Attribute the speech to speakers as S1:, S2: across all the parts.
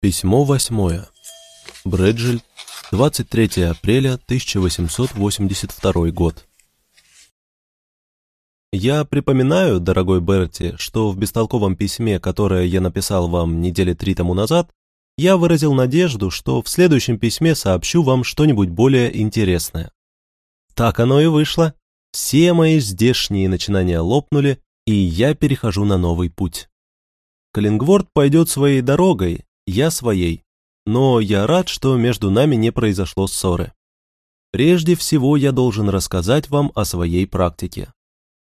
S1: Письмо восьмое. Брэджель, 23 апреля 1882 год. Я припоминаю, дорогой Берти, что в бестолковом письме, которое я написал вам недели три тому назад, я выразил надежду, что в следующем письме сообщу вам что-нибудь более интересное. Так оно и вышло. Все мои здешние начинания лопнули, и я перехожу на новый путь. Каллингворд пойдет своей дорогой, я своей. Но я рад, что между нами не произошло ссоры. Прежде всего я должен рассказать вам о своей практике.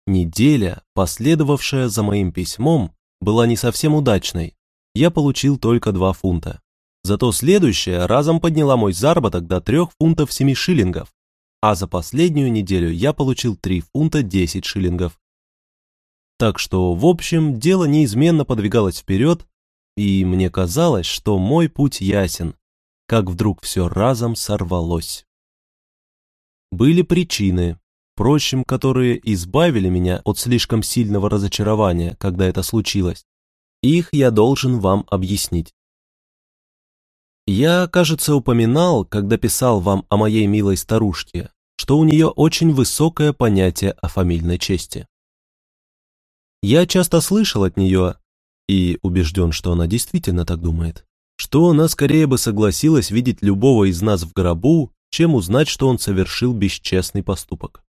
S1: Неделя, последовавшая за моим письмом, была не совсем удачной. Я получил только 2 фунта. Зато следующая разом подняла мой заработок до 3 фунтов 7 шиллингов, а за последнюю неделю я получил 3 фунта 10 шиллингов. Так что, в общем, дело неизменно подвигалось вперед, и мне казалось, что мой путь ясен, как вдруг все разом сорвалось. Были причины, впрочем, которые избавили меня от слишком сильного разочарования, когда это случилось. Их я должен вам объяснить. Я, кажется, упоминал, когда писал вам о моей милой старушке, что у нее очень высокое понятие о фамильной чести. Я часто слышал от нее, и убежден, что она действительно так думает, что она скорее бы согласилась видеть любого из нас в гробу, чем узнать, что он совершил бесчестный поступок.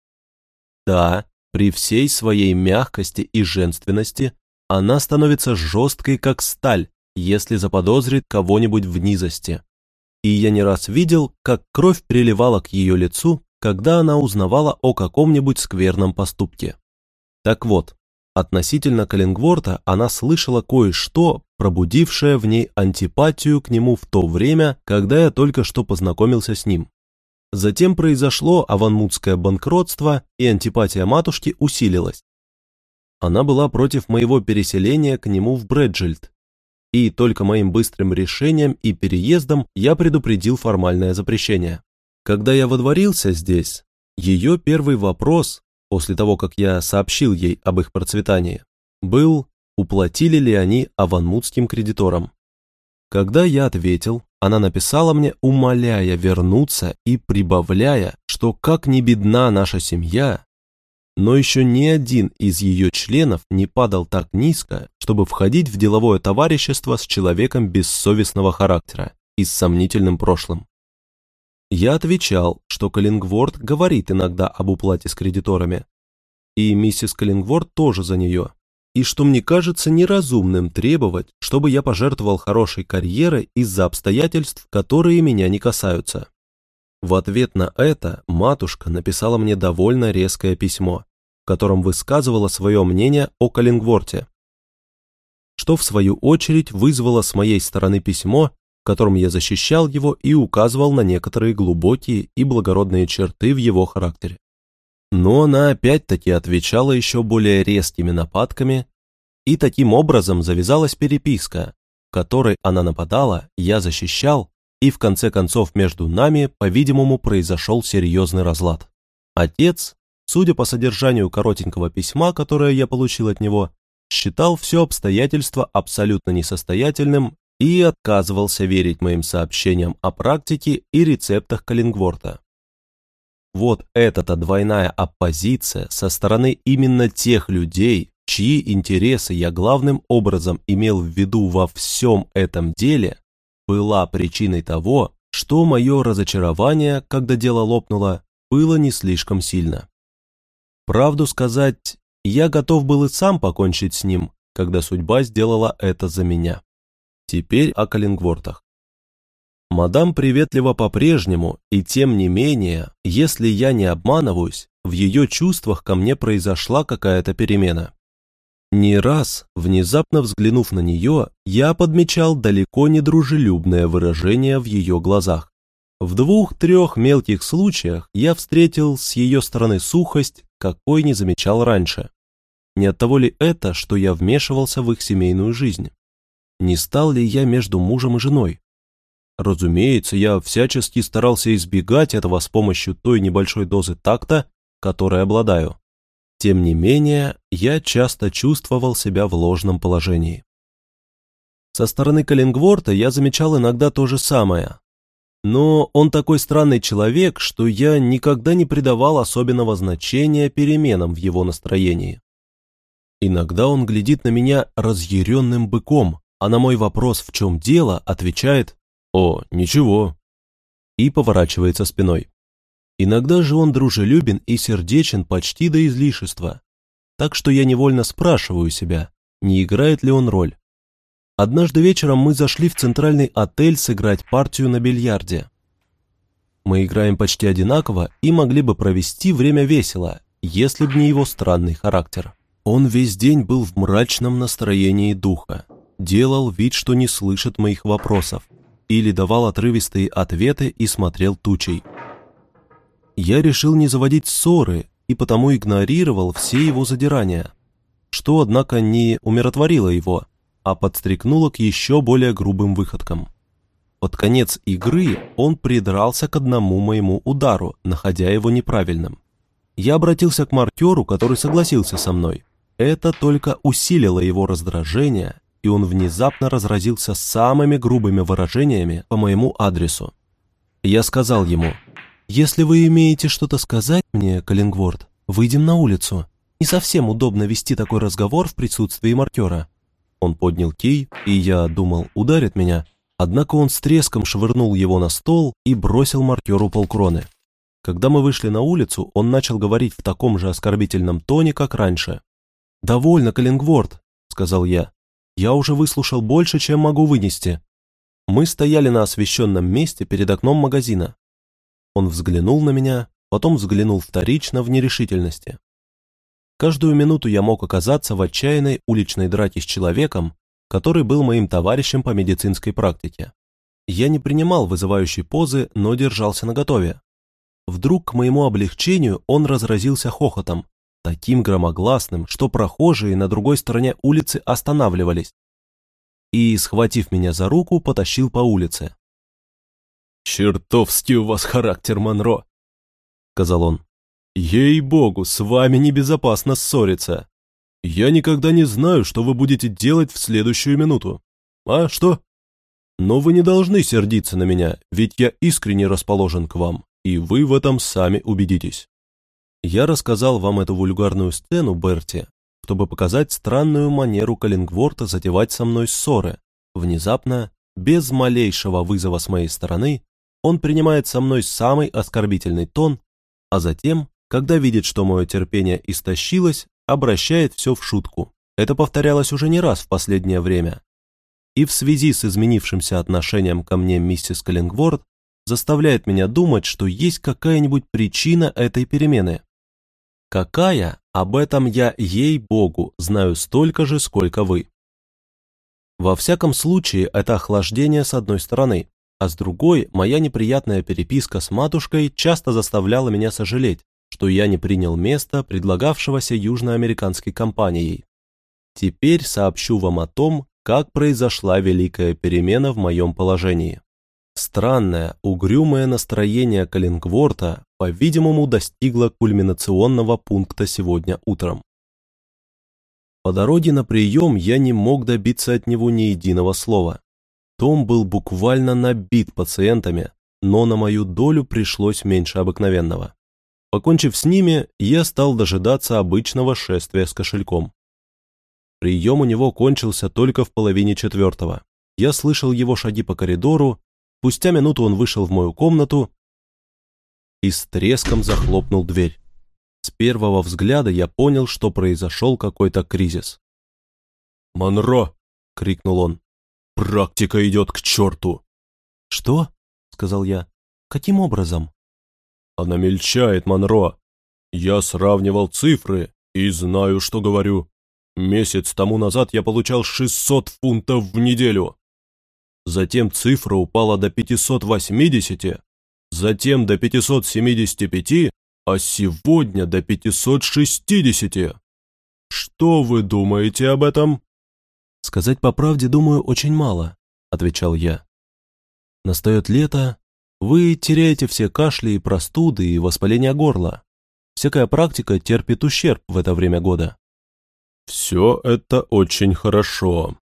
S1: Да, при всей своей мягкости и женственности она становится жесткой, как сталь, если заподозрит кого-нибудь в низости. И я не раз видел, как кровь приливала к ее лицу, когда она узнавала о каком-нибудь скверном поступке. Так вот, Относительно Каллингворта она слышала кое-что, пробудившее в ней антипатию к нему в то время, когда я только что познакомился с ним. Затем произошло аванмутское банкротство, и антипатия матушки усилилась. Она была против моего переселения к нему в Брэджельд, и только моим быстрым решением и переездом я предупредил формальное запрещение. Когда я водворился здесь, ее первый вопрос, после того, как я сообщил ей об их процветании, был, уплатили ли они аванмутским кредиторам. Когда я ответил, она написала мне, умоляя вернуться и прибавляя, что как ни бедна наша семья, но еще ни один из ее членов не падал так низко, чтобы входить в деловое товарищество с человеком бессовестного характера и с сомнительным прошлым. Я отвечал, что Каллингворд говорит иногда об уплате с кредиторами, и миссис Каллингворд тоже за нее, и что мне кажется неразумным требовать, чтобы я пожертвовал хорошей карьерой из-за обстоятельств, которые меня не касаются. В ответ на это матушка написала мне довольно резкое письмо, в котором высказывала свое мнение о Каллингворте, что в свою очередь вызвало с моей стороны письмо, которым я защищал его и указывал на некоторые глубокие и благородные черты в его характере. Но она опять-таки отвечала еще более резкими нападками, и таким образом завязалась переписка, которой она нападала, я защищал, и в конце концов между нами, по-видимому, произошел серьезный разлад. Отец, судя по содержанию коротенького письма, которое я получил от него, считал все обстоятельства абсолютно несостоятельным и отказывался верить моим сообщениям о практике и рецептах Каллингворта. Вот эта-то двойная оппозиция со стороны именно тех людей, чьи интересы я главным образом имел в виду во всем этом деле, была причиной того, что мое разочарование, когда дело лопнуло, было не слишком сильно. Правду сказать, я готов был и сам покончить с ним, когда судьба сделала это за меня. Теперь о Каллингвортах. Мадам приветлива по-прежнему, и тем не менее, если я не обманываюсь, в ее чувствах ко мне произошла какая-то перемена. Не раз, внезапно взглянув на нее, я подмечал далеко не дружелюбное выражение в ее глазах. В двух-трех мелких случаях я встретил с ее стороны сухость, какой не замечал раньше. Не от того ли это, что я вмешивался в их семейную жизнь? Не стал ли я между мужем и женой. Разумеется, я всячески старался избегать этого с помощью той небольшой дозы такта, которой обладаю. Тем не менее, я часто чувствовал себя в ложном положении. Со стороны Каллингворта я замечал иногда то же самое. Но он такой странный человек, что я никогда не придавал особенного значения переменам в его настроении. Иногда он глядит на меня разъяренным быком, а на мой вопрос «в чем дело?» отвечает «О, ничего» и поворачивается спиной. Иногда же он дружелюбен и сердечен почти до излишества, так что я невольно спрашиваю себя, не играет ли он роль. Однажды вечером мы зашли в центральный отель сыграть партию на бильярде. Мы играем почти одинаково и могли бы провести время весело, если б не его странный характер. Он весь день был в мрачном настроении духа, делал вид, что не слышит моих вопросов, или давал отрывистые ответы и смотрел тучей. Я решил не заводить ссоры и потому игнорировал все его задирания, что, однако, не умиротворило его, а подстрекнуло к еще более грубым выходкам. Под конец игры он придрался к одному моему удару, находя его неправильным. Я обратился к маркеру, который согласился со мной. Это только усилило его раздражение, и он внезапно разразился самыми грубыми выражениями по моему адресу. Я сказал ему, «Если вы имеете что-то сказать мне, Каллингворд, выйдем на улицу. Не совсем удобно вести такой разговор в присутствии маркера». Он поднял кий, и я думал, ударит меня, однако он с треском швырнул его на стол и бросил маркеру полкроны. Когда мы вышли на улицу, он начал говорить в таком же оскорбительном тоне, как раньше. «Довольно, Каллингворд», — сказал я. Я уже выслушал больше, чем могу вынести. Мы стояли на освещенном месте перед окном магазина. Он взглянул на меня, потом взглянул вторично в нерешительности. Каждую минуту я мог оказаться в отчаянной уличной драке с человеком, который был моим товарищем по медицинской практике. Я не принимал вызывающей позы, но держался наготове. Вдруг, к моему облегчению, он разразился хохотом, таким громогласным, что прохожие на другой стороне улицы останавливались, и, схватив меня за руку, потащил по улице. «Чертовски у вас характер, Монро!» — сказал он. «Ей-богу, с вами небезопасно ссориться. Я никогда не знаю, что вы будете делать в следующую минуту. А что? Но вы не должны сердиться на меня, ведь я искренне расположен к вам, и вы в этом сами убедитесь». Я рассказал вам эту вульгарную сцену, Берти, чтобы показать странную манеру Каллингворта затевать со мной ссоры. Внезапно, без малейшего вызова с моей стороны, он принимает со мной самый оскорбительный тон, а затем, когда видит, что мое терпение истощилось, обращает все в шутку. Это повторялось уже не раз в последнее время. И в связи с изменившимся отношением ко мне миссис Каллингворт заставляет меня думать, что есть какая-нибудь причина этой перемены. Какая, об этом я, ей-богу, знаю столько же, сколько вы. Во всяком случае, это охлаждение с одной стороны, а с другой, моя неприятная переписка с матушкой часто заставляла меня сожалеть, что я не принял место, предлагавшегося южноамериканской компанией. Теперь сообщу вам о том, как произошла великая перемена в моем положении. Странное, угрюмое настроение Каллингворта, по-видимому, достигло кульминационного пункта сегодня утром. По дороге на прием я не мог добиться от него ни единого слова. Том был буквально набит пациентами, но на мою долю пришлось меньше обыкновенного. Покончив с ними, я стал дожидаться обычного шествия с кошельком. Прием у него кончился только в половине четвертого. Я слышал его шаги по коридору Спустя минуту он вышел в мою комнату и с треском захлопнул дверь. С первого взгляда я понял, что произошел какой-то кризис. «Монро!» — крикнул он. «Практика идет к черту!» «Что?» — сказал я. «Каким образом?» «Она мельчает, Монро. Я сравнивал цифры и знаю, что говорю. Месяц тому назад я получал 600 фунтов в неделю. Затем цифра упала до 580, затем до 575, а сегодня до 560. Что вы думаете об этом? Сказать по правде, думаю, очень мало, отвечал я. Настает лето, вы теряете все кашли и простуды и воспаление горла. Всякая практика терпит ущерб в это время года. Все это очень хорошо,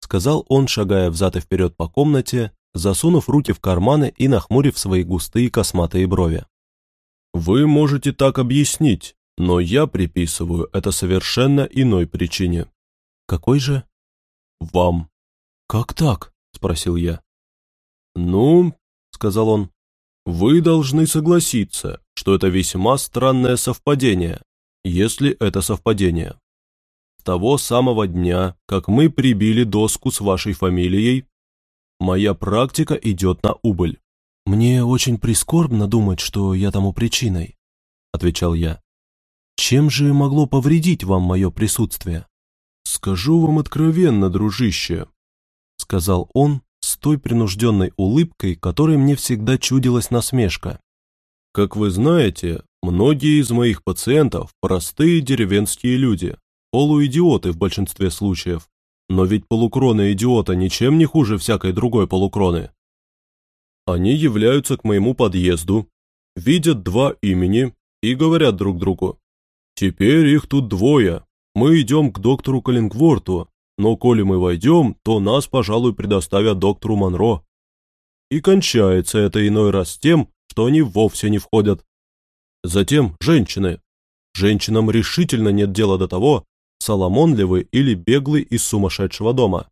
S1: сказал он, шагая взад и вперед по комнате, засунув руки в карманы и нахмурив свои густые косматые брови. «Вы можете так объяснить, но я приписываю это совершенно иной причине». «Какой же?» «Вам». «Как так?» – спросил я. «Ну», – сказал он, – «вы должны согласиться, что это весьма странное совпадение, если это совпадение. С того самого дня, как мы прибили доску с вашей фамилией, моя практика идет на убыль». «Мне очень прискорбно думать, что я тому причиной», – отвечал я. «Чем же могло повредить вам мое присутствие?» «Скажу вам откровенно, дружище», — сказал он с той принужденной улыбкой, которой мне всегда чудилась насмешка. «Как вы знаете, многие из моих пациентов – простые деревенские люди, полуидиоты в большинстве случаев. Но ведь полукроны идиота ничем не хуже всякой другой полукроны. Они являются к моему подъезду, видят два имени и говорят друг другу. Теперь их тут двое, мы идем к доктору Каллингворту, но коли мы войдем, то нас, пожалуй, предоставят доктору Монро. И кончается это иной раз тем, что они вовсе не входят. Затем женщины. Женщинам решительно нет дела до того, Соломон ли вы или беглый из сумасшедшего дома.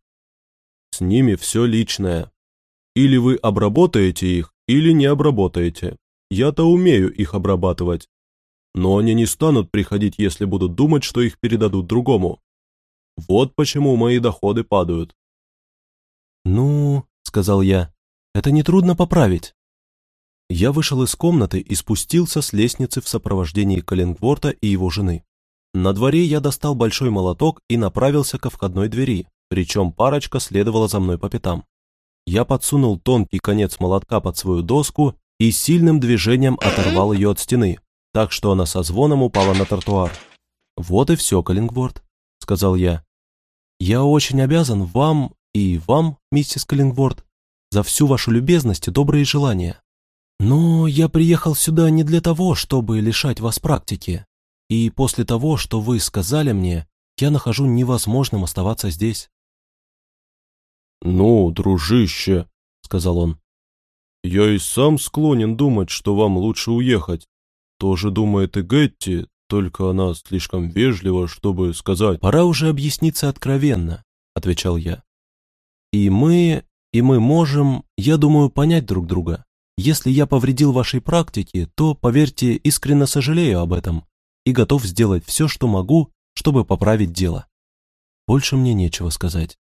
S1: С ними все личное. Или вы обработаете их, или не обработаете. Я-то умею их обрабатывать. Но они не станут приходить, если будут думать, что их передадут другому. Вот почему мои доходы падают. «Ну, — сказал я, — это нетрудно поправить». Я вышел из комнаты и спустился с лестницы в сопровождении Каллингворта и его жены. На дворе я достал большой молоток и направился ко входной двери, причем парочка следовала за мной по пятам. Я подсунул тонкий конец молотка под свою доску и сильным движением оторвал ее от стены, так что она со звоном упала на тротуар. «Вот и все, Каллингворд», — сказал я. «Я очень обязан вам и вам, миссис Каллингворд, за всю вашу любезность и добрые желания. Но я приехал сюда не для того, чтобы лишать вас практики, и после того, что вы сказали мне, я нахожу невозможным оставаться здесь». «Ну, дружище», — сказал он, — «я и сам склонен думать, что вам лучше уехать. Тоже думает и Гетти, только она слишком вежлива, чтобы сказать. «Пора уже объясниться откровенно», — отвечал я. «И мы, и мы можем, я думаю, понять друг друга. Если я повредил вашей практике, то, поверьте, искренне сожалею об этом и готов сделать все, что могу, чтобы поправить дело. Больше мне нечего сказать».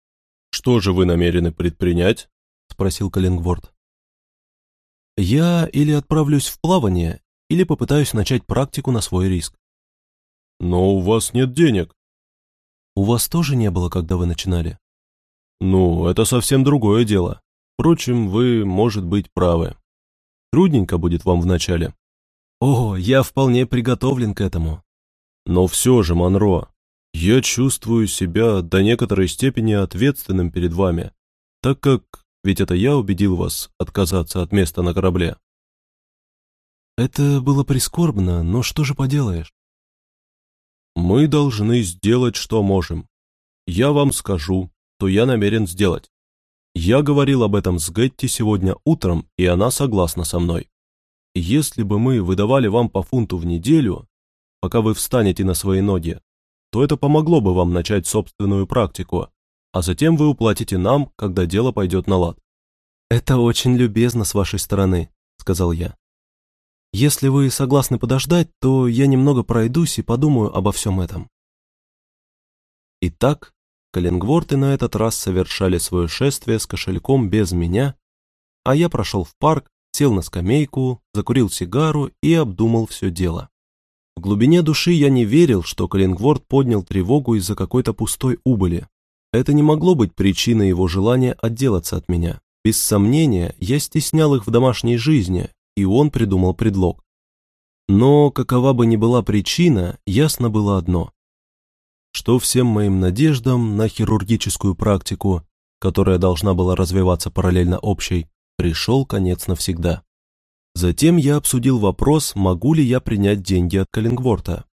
S1: «Что же вы намерены предпринять?» — спросил Каллингворд. «Я или отправлюсь в плавание, или попытаюсь начать практику на свой риск. Но у вас нет денег. У вас тоже не было, когда вы начинали? Ну, это совсем другое дело. Впрочем, вы, может быть, правы. Трудненько будет вам вначале. О, я вполне приготовлен к этому. Но все же, Монро, я чувствую себя до некоторой степени ответственным перед вами, так как ведь это я убедил вас отказаться от места на корабле. Это было прискорбно, но что же поделаешь? Мы должны сделать, что можем. Я вам скажу, что я намерен сделать. Я говорил об этом с Гетти сегодня утром, и она согласна со мной. Если бы мы выдавали вам по фунту в неделю, пока вы встанете на свои ноги, то это помогло бы вам начать собственную практику, а затем вы уплатите нам, когда дело пойдет на лад. «Это очень любезно с вашей стороны», — сказал я. Если вы согласны подождать, то я немного пройдусь и подумаю обо всем этом. Итак, Каллингворты на этот раз совершали свое шествие с кошельком без меня, а я прошел в парк, сел на скамейку, закурил сигару и обдумал все дело. В глубине души я не верил, что Каллингворд поднял тревогу из-за какой-то пустой убыли. Это не могло быть причиной его желания отделаться от меня. Без сомнения, я стеснял их в домашней жизни, и он придумал предлог. Но, какова бы ни была причина, ясно было одно. Что всем моим надеждам на хирургическую практику, которая должна была развиваться параллельно общей, пришел конец навсегда. Затем я обсудил вопрос, могу ли я принять деньги от Каллингворта.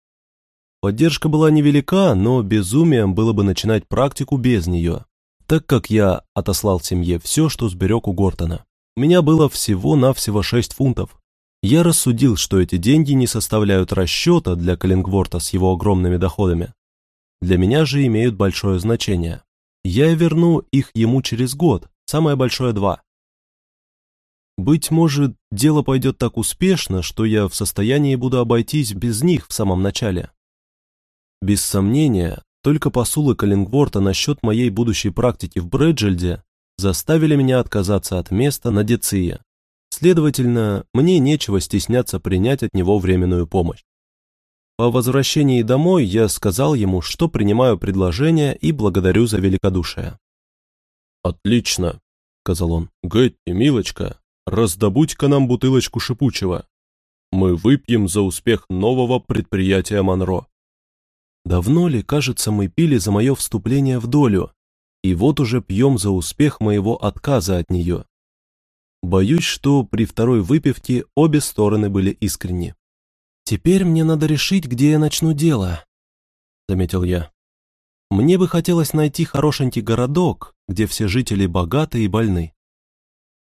S1: Поддержка была невелика, но безумием было бы начинать практику без нее, так как я отослал семье все, что сберег у Гортона. У меня было всего-навсего 6 фунтов. Я рассудил, что эти деньги не составляют расчета для Каллингворта с его огромными доходами. Для меня же имеют большое значение. Я верну их ему через год, самое большое два. Быть может, дело пойдет так успешно, что я в состоянии буду обойтись без них в самом начале. Без сомнения, только посулы Каллингворта насчет моей будущей практики в Брэджельде заставили меня отказаться от места на Деция. Следовательно, мне нечего стесняться принять от него временную помощь. По возвращении домой я сказал ему, что принимаю предложение и благодарю за великодушие. «Отлично», — сказал он. «Гетти, милочка, раздобудь-ка нам бутылочку шипучего. Мы выпьем за успех нового предприятия Монро». Давно ли, кажется, мы пили за мое вступление в долю, и вот уже пьем за успех моего отказа от нее. Боюсь, что при второй выпивке обе стороны были искренни. «Теперь мне надо решить, где я начну дело», — заметил я. «Мне бы хотелось найти хорошенький городок, где все жители богаты и больны».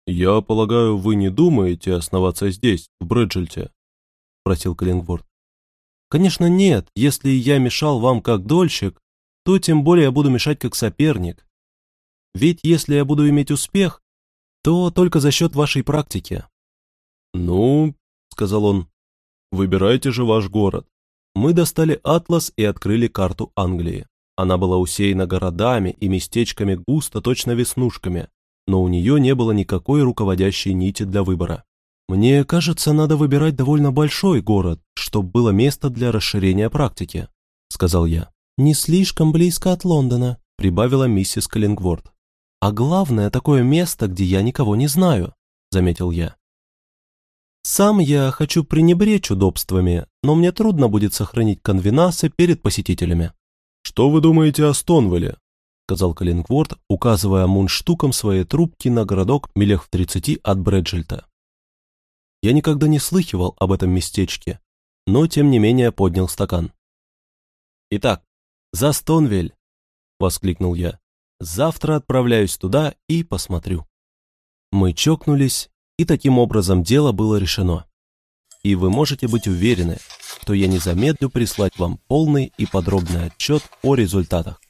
S1: «Я полагаю, вы не думаете оставаться здесь, в Брэджельте?» — спросил Каллингворд. «Конечно нет, если я мешал вам как дольщик, то тем более я буду мешать как соперник. Ведь если я буду иметь успех, то только за счет вашей практики». «Ну, — сказал он, — выбирайте же ваш город». Мы достали атлас и открыли карту Англии. Она была усеяна городами и местечками густо, точно веснушками, но у нее не было никакой руководящей нити для выбора. «Мне кажется, надо выбирать довольно большой город, чтобы было место для расширения практики», — сказал я. «Не слишком близко от Лондона», — прибавила миссис Каллингворд. «А главное, такое место, где я никого не знаю», — заметил я. «Сам я хочу пренебречь удобствами, но мне трудно будет сохранить конвенасы перед посетителями».
S2: «Что вы думаете о Стонвелле?»
S1: — сказал Каллингворд, указывая мундштуком своей трубки на городок милях в тридцати от Брэджельта. Я никогда не слыхивал об этом местечке, но тем не менее поднял стакан. «Итак, за Стонвель!» — воскликнул я. Завтра отправляюсь туда и посмотрю». Мы чокнулись, и таким образом дело было решено. И вы можете быть уверены, что я не замедлю прислать вам полный и подробный отчет о результатах.